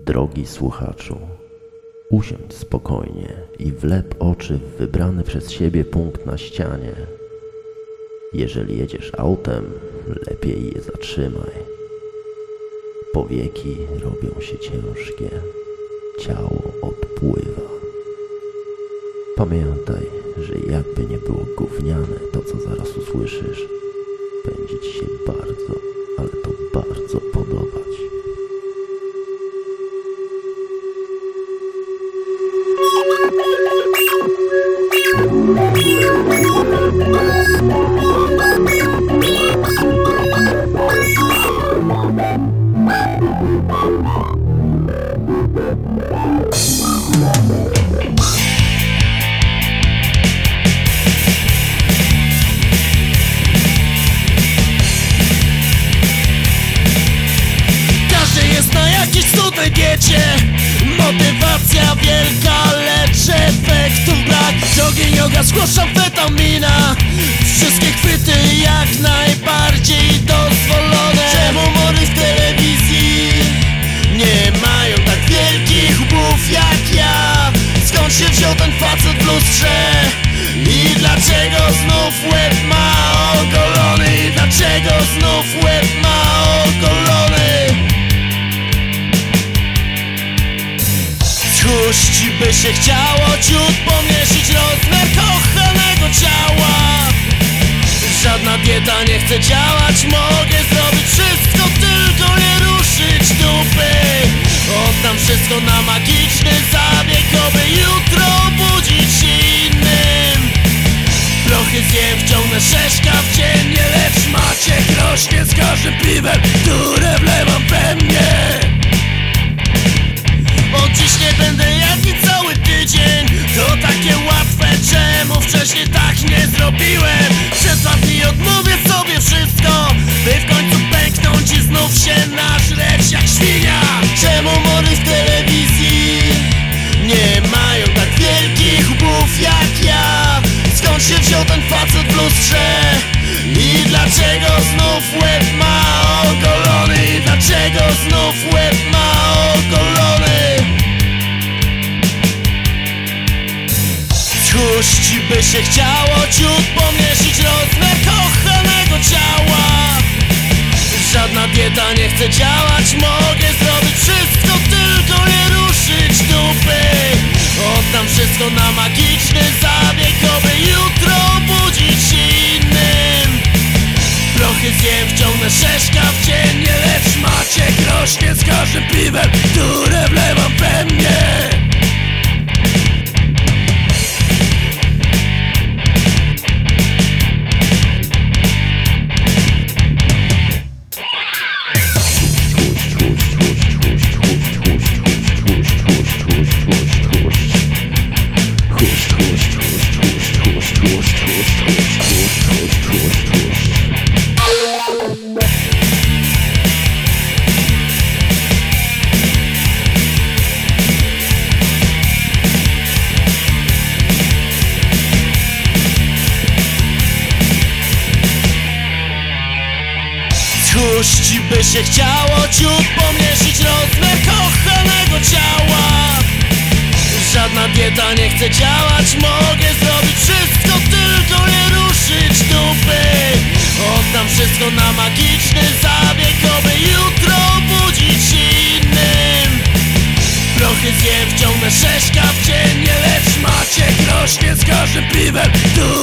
Drogi słuchaczu, usiądź spokojnie i wlep oczy w wybrany przez siebie punkt na ścianie. Jeżeli jedziesz autem, lepiej je zatrzymaj. Powieki robią się ciężkie, ciało odpływa. Pamiętaj, że jakby nie było gówniane to, co zaraz usłyszysz, diecie Motywacja wielka, lecz efektów brak. Jogging, yoga, squash, amfetamina wciągnę sześka w dziennie Lecz Maciek rośnie z każdym piwem Które wlewam we mnie. Od dziś nie będę jadł cały tydzień. To takie łatwe, czemu wcześniej tak nie zrobiłem? Przez dwa dni odmówię dlaczego znów łeb ma ogolony dlaczego znów łeb ma ogolony Tchórz by się chciało ciut pomniejszyć rozmiar kochanego ciała? Żadna dieta nie chce działać Mogę zrobić wszystko, wciągnę sześka w dziennie Lecz Maciek rośnie z każdym piwem Które wlewam we mnie Tchórz by się chciało ciut pomniejszyć rozmiar kochanego ciała. Żadna dieta nie chce działać Mogę zrobić wszystko, tylko nie ruszyć dupy. Oddam wszystko na magiczny zabieg Oby jutro budzić innym. Prochy zjem, wciągnę sześka w dziennie Lecz Maciek rośnie z każdym piwem. Które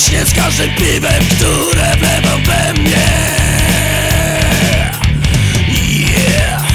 rośnie z każdym piwem, które wlewam we mnie Yeah!